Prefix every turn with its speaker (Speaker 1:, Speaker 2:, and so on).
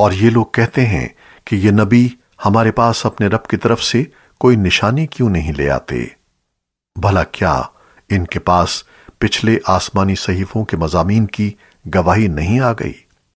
Speaker 1: اور یہ لوگ کہتے ہیں کہ یہ نبی ہمارے پاس اپنے رب کی طرف سے کوئی نشانی کیوں نہیں لے آتے؟ بھلا کیا ان کے پاس پچھلے آسمانی صحیفوں کے مضامین کی گواہی نہیں آ گئی؟